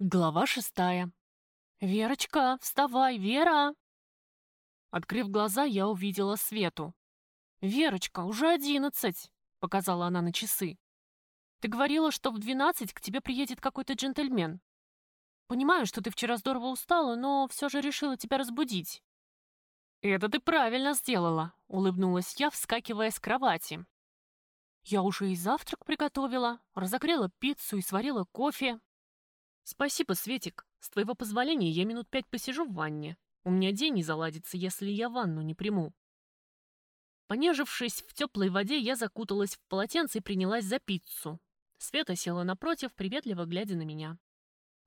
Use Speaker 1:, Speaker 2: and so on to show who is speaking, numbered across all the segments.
Speaker 1: Глава шестая. «Верочка, вставай, Вера!» Открыв глаза, я увидела Свету. «Верочка, уже одиннадцать!» — показала она на часы. «Ты говорила, что в двенадцать к тебе приедет какой-то джентльмен. Понимаю, что ты вчера здорово устала, но все же решила тебя разбудить». «Это ты правильно сделала», — улыбнулась я, вскакивая с кровати. «Я уже и завтрак приготовила, разогрела пиццу и сварила кофе. «Спасибо, Светик. С твоего позволения я минут пять посижу в ванне. У меня день не заладится, если я ванну не приму». Понежившись в теплой воде, я закуталась в полотенце и принялась за пиццу. Света села напротив, приветливо глядя на меня.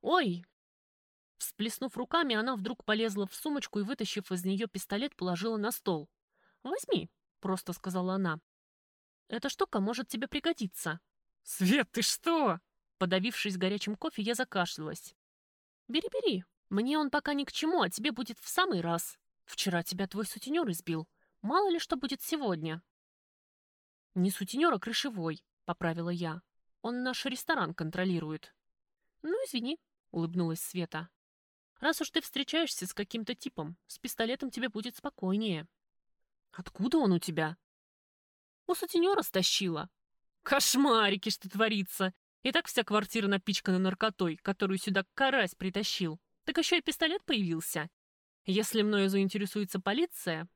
Speaker 1: «Ой!» Всплеснув руками, она вдруг полезла в сумочку и, вытащив из нее пистолет, положила на стол. «Возьми», — просто сказала она. «Эта штука может тебе пригодиться». «Свет, ты что?» Подавившись горячим кофе, я закашлялась. «Бери-бери. Мне он пока ни к чему, а тебе будет в самый раз. Вчера тебя твой сутенер избил. Мало ли что будет сегодня». «Не сутенер, а крышевой», — поправила я. «Он наш ресторан контролирует». «Ну, извини», — улыбнулась Света. «Раз уж ты встречаешься с каким-то типом, с пистолетом тебе будет спокойнее». «Откуда он у тебя?» «У сутенера стащила». «Кошмарики, что творится! И так вся квартира напичкана наркотой, которую сюда карась притащил. Так еще и пистолет появился. Если мною заинтересуется полиция,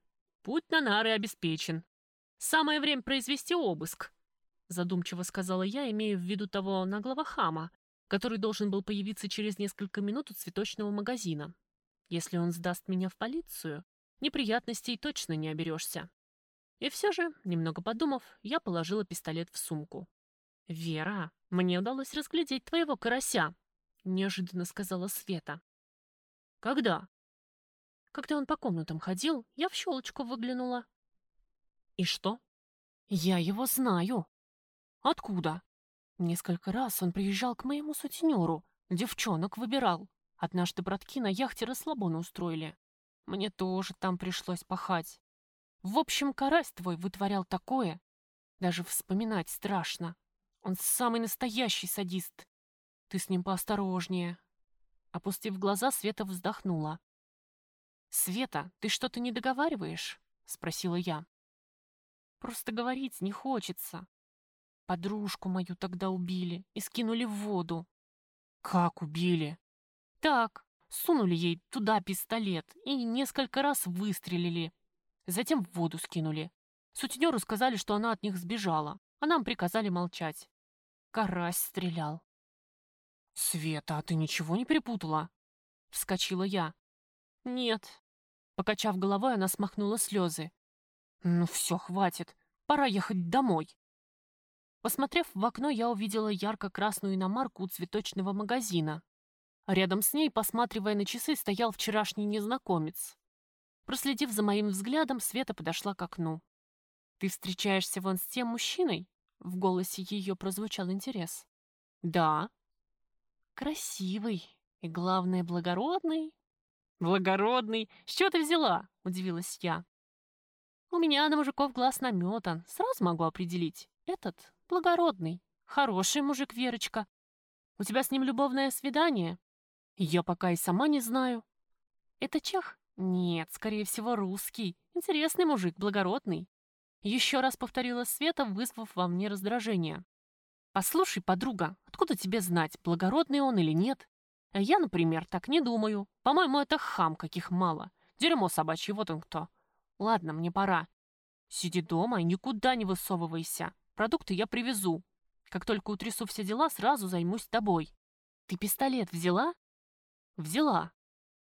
Speaker 1: путь на нары обеспечен. Самое время произвести обыск, задумчиво сказала я, имея в виду того наглого хама, который должен был появиться через несколько минут у цветочного магазина. Если он сдаст меня в полицию, неприятностей точно не оберешься. И все же, немного подумав, я положила пистолет в сумку. «Вера, мне удалось разглядеть твоего карася», — неожиданно сказала Света. «Когда?» «Когда он по комнатам ходил, я в щелочку выглянула». «И что?» «Я его знаю». «Откуда?» Несколько раз он приезжал к моему сутенеру, девчонок выбирал. Однажды братки на яхте расслабону устроили. Мне тоже там пришлось пахать. В общем, карась твой вытворял такое, даже вспоминать страшно. Он самый настоящий садист. Ты с ним поосторожнее. Опустив глаза, Света вздохнула. «Света, ты что-то не договариваешь?» — спросила я. «Просто говорить не хочется. Подружку мою тогда убили и скинули в воду». «Как убили?» «Так, сунули ей туда пистолет и несколько раз выстрелили. Затем в воду скинули. Сутенеру сказали, что она от них сбежала, а нам приказали молчать. Карась стрелял. «Света, а ты ничего не перепутала?» Вскочила я. «Нет». Покачав головой, она смахнула слезы. «Ну все, хватит. Пора ехать домой». Посмотрев в окно, я увидела ярко-красную иномарку у цветочного магазина. Рядом с ней, посматривая на часы, стоял вчерашний незнакомец. Проследив за моим взглядом, Света подошла к окну. «Ты встречаешься вон с тем мужчиной?» В голосе ее прозвучал интерес. «Да». «Красивый и, главное, благородный». «Благородный? С чего ты взяла?» — удивилась я. «У меня на мужиков глаз наметан. Сразу могу определить. Этот благородный, хороший мужик, Верочка. У тебя с ним любовное свидание?» «Я пока и сама не знаю». «Это чех?» «Нет, скорее всего, русский. Интересный мужик, благородный. Еще раз повторила Света, вызвав во мне раздражение. «Послушай, подруга, откуда тебе знать, благородный он или нет? Я, например, так не думаю. По-моему, это хам, каких мало. Дерьмо собачье, вот он кто. Ладно, мне пора. Сиди дома и никуда не высовывайся. Продукты я привезу. Как только утрясу все дела, сразу займусь тобой. Ты пистолет взяла? Взяла.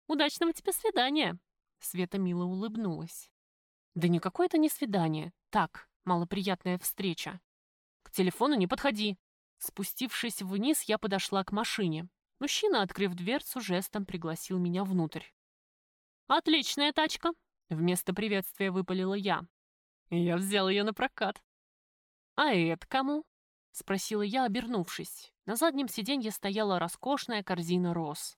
Speaker 1: Удачного тебе свидания. Света мило улыбнулась. Да никакое это не свидание. Так, малоприятная встреча. К телефону не подходи. Спустившись вниз, я подошла к машине. Мужчина, открыв дверцу, жестом пригласил меня внутрь. «Отличная тачка!» — вместо приветствия выпалила я. Я взял ее на прокат. «А это кому?» — спросила я, обернувшись. На заднем сиденье стояла роскошная корзина роз.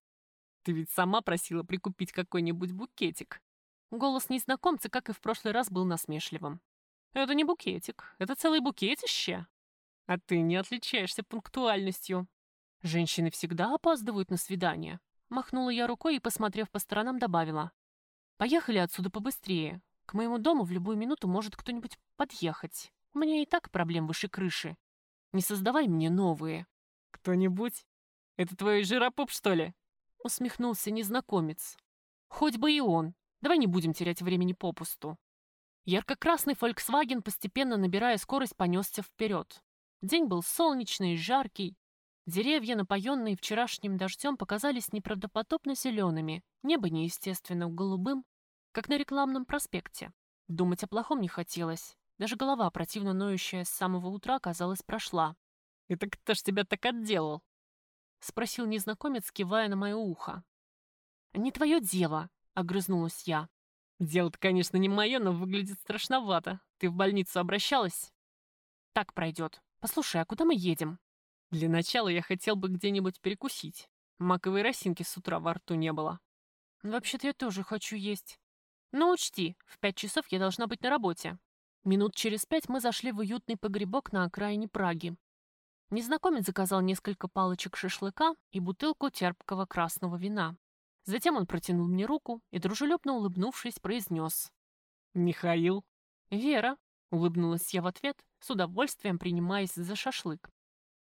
Speaker 1: «Ты ведь сама просила прикупить какой-нибудь букетик». Голос незнакомца, как и в прошлый раз, был насмешливым. Это не букетик, это целый букетище. А ты не отличаешься пунктуальностью. Женщины всегда опаздывают на свидание. Махнула я рукой и, посмотрев по сторонам, добавила. Поехали отсюда побыстрее. К моему дому в любую минуту может кто-нибудь подъехать. У меня и так проблем выше крыши. Не создавай мне новые. Кто-нибудь? Это твой жиропоп, что ли? Усмехнулся незнакомец. Хоть бы и он. Давай не будем терять времени попусту. Ярко-красный Volkswagen, постепенно набирая скорость, понесся вперед. День был солнечный, жаркий. Деревья, напоенные вчерашним дождем, показались неправдоподобно зелеными, небо неестественно голубым, как на рекламном проспекте. Думать о плохом не хотелось. Даже голова, противно ноющая с самого утра, казалось, прошла. «Это кто ж тебя так отделал?» — спросил незнакомец, кивая на мое ухо. «Не твое дело», — огрызнулась я. «Дело-то, конечно, не мое, но выглядит страшновато. Ты в больницу обращалась?» «Так пройдет. Послушай, а куда мы едем?» «Для начала я хотел бы где-нибудь перекусить. Маковой росинки с утра во рту не было». «Вообще-то я тоже хочу есть. Но учти, в пять часов я должна быть на работе». Минут через пять мы зашли в уютный погребок на окраине Праги. Незнакомец заказал несколько палочек шашлыка и бутылку терпкого красного вина. Затем он протянул мне руку и, дружелюбно улыбнувшись, произнес. «Михаил?» «Вера», — улыбнулась я в ответ, с удовольствием принимаясь за шашлык.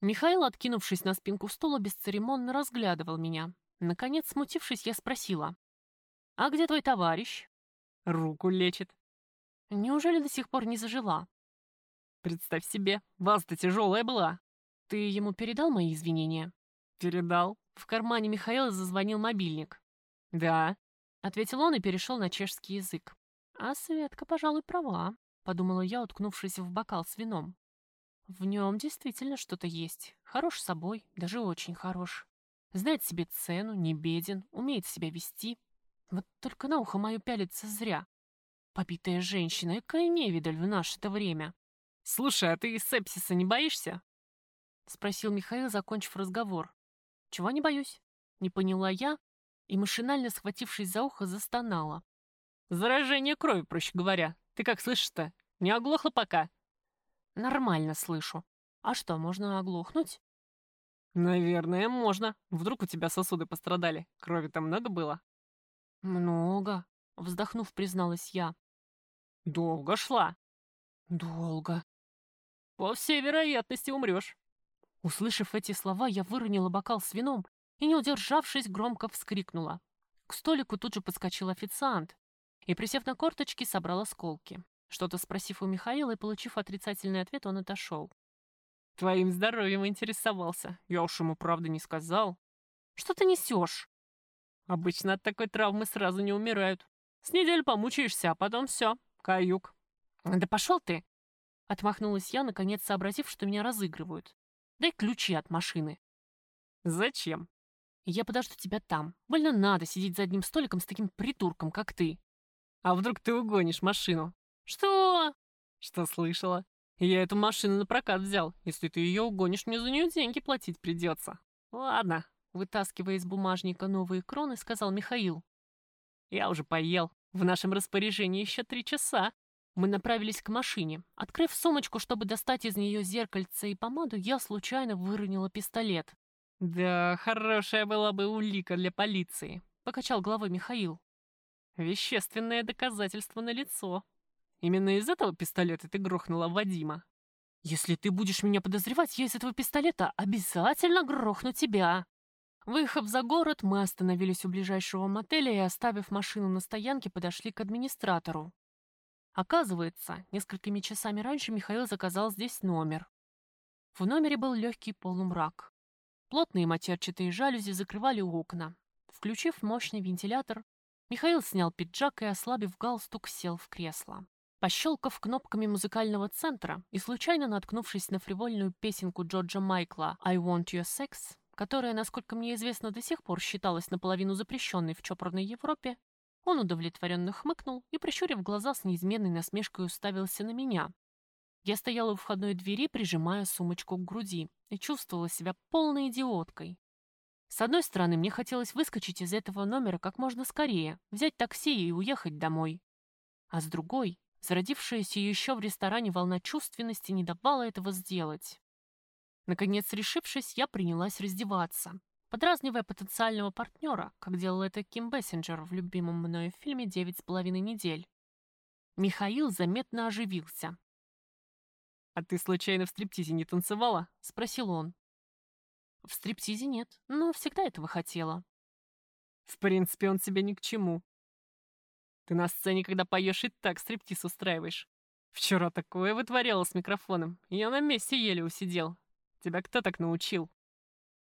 Speaker 1: Михаил, откинувшись на спинку стула, бесцеремонно разглядывал меня. Наконец, смутившись, я спросила. «А где твой товарищ?» «Руку лечит». «Неужели до сих пор не зажила?» «Представь себе, вас-то тяжелая была». «Ты ему передал мои извинения?» «Передал». В кармане Михаила зазвонил мобильник. «Да», — ответил он и перешел на чешский язык. «А Светка, пожалуй, права», — подумала я, уткнувшись в бокал с вином. «В нем действительно что-то есть. Хорош собой, даже очень хорош. Знает себе цену, не беден, умеет себя вести. Вот только на ухо мое пялится зря. Побитая женщина, какая невидаль в наше-то время. «Слушай, а ты сепсиса не боишься?» — спросил Михаил, закончив разговор. «Чего не боюсь?» — не поняла я, и, машинально схватившись за ухо, застонала. «Заражение крови, проще говоря. Ты как слышишь-то? Не оглохла пока?» «Нормально слышу. А что, можно оглохнуть?» «Наверное, можно. Вдруг у тебя сосуды пострадали. Крови-то много было?» «Много», — вздохнув, призналась я. «Долго шла?» «Долго». «По всей вероятности умрешь». Услышав эти слова, я выронила бокал с вином и, не удержавшись, громко вскрикнула. К столику тут же подскочил официант и, присев на корточки, собрал осколки. Что-то спросив у Михаила и получив отрицательный ответ, он отошел. «Твоим здоровьем интересовался. Я уж ему правда не сказал». «Что ты несешь?» «Обычно от такой травмы сразу не умирают. С неделю помучаешься, а потом все, каюк». «Да пошел ты!» Отмахнулась я, наконец сообразив, что меня разыгрывают. «Дай ключи от машины». «Зачем?» Я подожду тебя там. Больно надо сидеть за одним столиком с таким придурком, как ты. А вдруг ты угонишь машину? Что? Что слышала? Я эту машину на прокат взял. Если ты ее угонишь, мне за нее деньги платить придется. Ладно, вытаскивая из бумажника новые кроны, сказал Михаил. Я уже поел. В нашем распоряжении еще три часа. Мы направились к машине. Открыв сумочку, чтобы достать из нее зеркальце и помаду, я случайно выронила пистолет. «Да, хорошая была бы улика для полиции», — покачал головой Михаил. «Вещественное доказательство на лицо. Именно из этого пистолета ты грохнула Вадима». «Если ты будешь меня подозревать, я из этого пистолета обязательно грохну тебя». Выехав за город, мы остановились у ближайшего мотеля и, оставив машину на стоянке, подошли к администратору. Оказывается, несколькими часами раньше Михаил заказал здесь номер. В номере был легкий полумрак. Плотные матерчатые жалюзи закрывали окна. Включив мощный вентилятор, Михаил снял пиджак и, ослабив галстук, сел в кресло. Пощелкав кнопками музыкального центра и случайно наткнувшись на фривольную песенку Джорджа Майкла «I want your sex», которая, насколько мне известно, до сих пор считалась наполовину запрещенной в чопорной Европе, он удовлетворенно хмыкнул и, прищурив глаза с неизменной насмешкой, уставился на меня, я стояла у входной двери, прижимая сумочку к груди, и чувствовала себя полной идиоткой. С одной стороны, мне хотелось выскочить из этого номера как можно скорее, взять такси и уехать домой. А с другой, зародившаяся еще в ресторане волна чувственности не давала этого сделать. Наконец, решившись, я принялась раздеваться, подразнивая потенциального партнера, как делал это Ким Бессинджер в любимом мною фильме «Девять с половиной недель». Михаил заметно оживился.
Speaker 2: «А ты случайно в стриптизе не танцевала?» — спросил он.
Speaker 1: «В стриптизе нет, но всегда этого хотела».
Speaker 2: «В принципе, он тебе ни к чему. Ты на сцене, когда поешь, и так стриптиз устраиваешь. Вчера такое вытворяла с микрофоном, я на месте еле усидел. Тебя кто так научил?»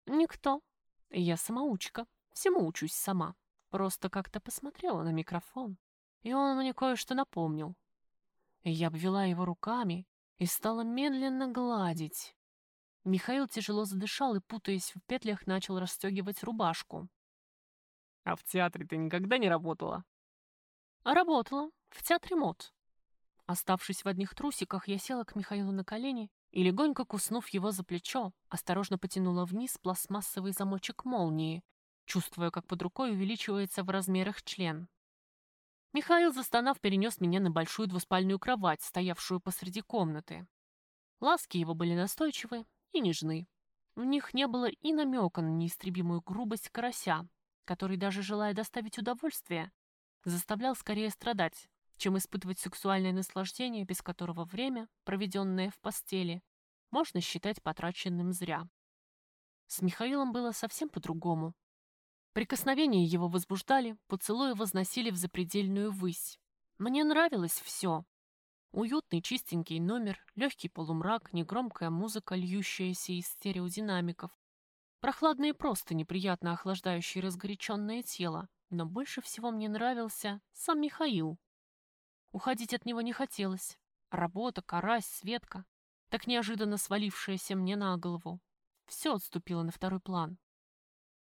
Speaker 1: «Никто. Я самоучка. Всему учусь сама. Просто как-то посмотрела на микрофон, и он мне кое-что напомнил. Я обвела его руками и стала медленно гладить. Михаил тяжело задышал и, путаясь в петлях, начал расстегивать рубашку.
Speaker 2: «А в театре ты никогда не работала?»
Speaker 1: «Работала. В театре мод». Оставшись в одних трусиках, я села к Михаилу на колени и, легонько куснув его за плечо, осторожно потянула вниз пластмассовый замочек молнии, чувствуя, как под рукой увеличивается в размерах член. Михаил, застонав, перенес меня на большую двуспальную кровать, стоявшую посреди комнаты. Ласки его были настойчивы и нежны. В них не было и намека на неистребимую грубость карася, который, даже желая доставить удовольствие, заставлял скорее страдать, чем испытывать сексуальное наслаждение, без которого время, проведенное в постели, можно считать потраченным зря. С Михаилом было совсем по-другому. Прикосновения его возбуждали, поцелуи возносили в запредельную высь. Мне нравилось все. Уютный чистенький номер, легкий полумрак, негромкая музыка, льющаяся из стереодинамиков. Прохладные просто неприятно охлаждающие разгоряченное тело, но больше всего мне нравился сам Михаил. Уходить от него не хотелось. Работа, карась, Светка, так неожиданно свалившаяся мне на голову. Все отступило на второй план.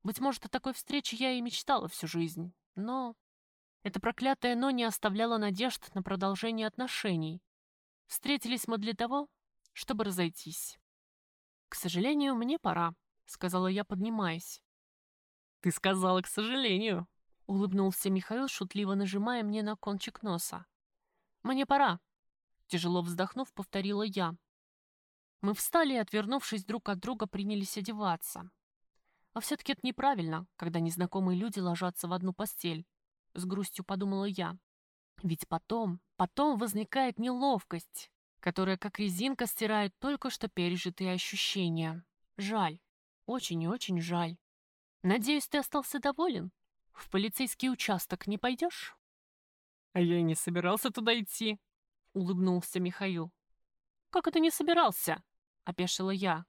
Speaker 1: Быть может, о такой встрече я и мечтала всю жизнь, но... Это проклятое «но» не оставляло надежд на продолжение отношений. Встретились мы для того, чтобы разойтись. «К сожалению, мне пора», — сказала я, поднимаясь.
Speaker 2: «Ты сказала, к сожалению», —
Speaker 1: улыбнулся Михаил, шутливо нажимая мне на кончик носа. «Мне пора», — тяжело вздохнув, повторила я. Мы встали и, отвернувшись друг от друга, принялись одеваться. А все-таки это неправильно, когда незнакомые люди ложатся в одну постель. С грустью подумала я. Ведь потом, потом возникает неловкость, которая как резинка стирает только что пережитые ощущения. Жаль. Очень и очень жаль. Надеюсь, ты остался доволен? В полицейский участок не пойдешь?
Speaker 2: А я и не собирался туда идти, улыбнулся Михаил.
Speaker 1: Как это не собирался? Опешила я.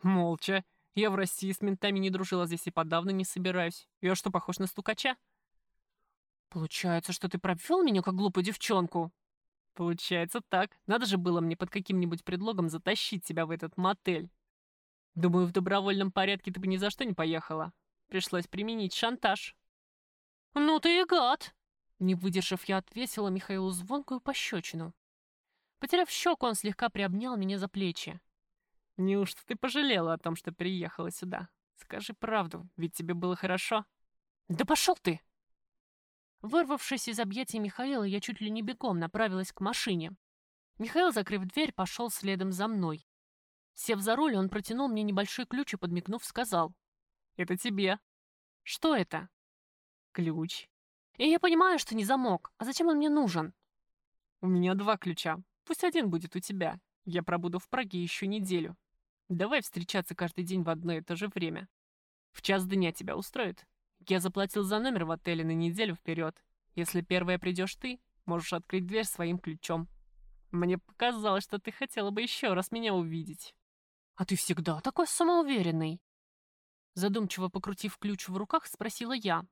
Speaker 2: Молча. Я в России с ментами не дружила, здесь и подавно не собираюсь. Я что, похож на стукача?
Speaker 1: Получается, что ты провел меня как глупую девчонку?
Speaker 2: Получается так. Надо же было мне под каким-нибудь предлогом затащить тебя в этот мотель. Думаю, в добровольном порядке ты бы ни за что не поехала. Пришлось применить шантаж.
Speaker 1: Ну ты и гад! Не выдержав, я отвесила Михаилу звонкую пощечину. Потеряв щеку, он слегка приобнял меня за плечи.
Speaker 2: Неужто ты пожалела о том, что приехала сюда? Скажи правду, ведь тебе было хорошо.
Speaker 1: Да пошел ты! Вырвавшись из объятий Михаила, я чуть ли не бегом направилась к машине. Михаил, закрыв дверь, пошел следом за мной. Сев за руль, он протянул мне небольшой ключ и, подмигнув, сказал.
Speaker 2: «Это тебе».
Speaker 1: «Что это?»
Speaker 2: «Ключ».
Speaker 1: «И я понимаю, что не замок. А зачем он мне нужен?»
Speaker 2: «У меня два ключа. Пусть один будет у тебя. Я пробуду в Праге еще неделю. Давай встречаться каждый день в одно и то же время. В час дня тебя устроит? Я заплатил за номер в отеле на неделю вперед. Если первая придешь ты, можешь открыть дверь своим ключом. Мне показалось, что ты хотела бы еще раз меня увидеть.
Speaker 1: А ты всегда такой самоуверенный. Задумчиво покрутив ключ в руках, спросила я.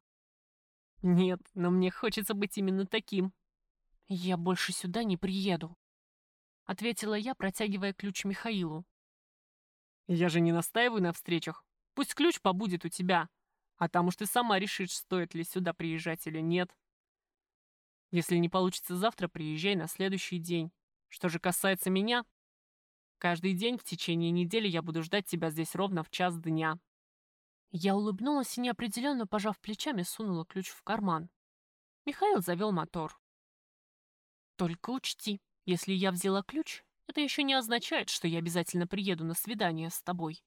Speaker 2: Нет, но мне хочется быть именно таким.
Speaker 1: Я больше сюда не приеду. Ответила я, протягивая ключ Михаилу.
Speaker 2: Я же не настаиваю на встречах. Пусть ключ побудет у тебя. А там уж ты сама решишь, стоит ли сюда приезжать или нет. Если не получится завтра, приезжай на следующий день. Что же касается меня, каждый день в течение недели я буду ждать тебя здесь ровно в час дня.
Speaker 1: Я улыбнулась и неопределенно, пожав плечами, сунула ключ в карман. Михаил завел мотор. «Только учти, если я взяла ключ, это еще не означает, что я обязательно приеду на свидание с тобой.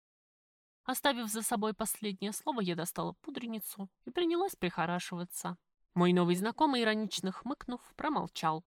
Speaker 1: Оставив за собой последнее слово, я достала пудреницу и принялась прихорашиваться. Мой новый знакомый, иронично хмыкнув, промолчал.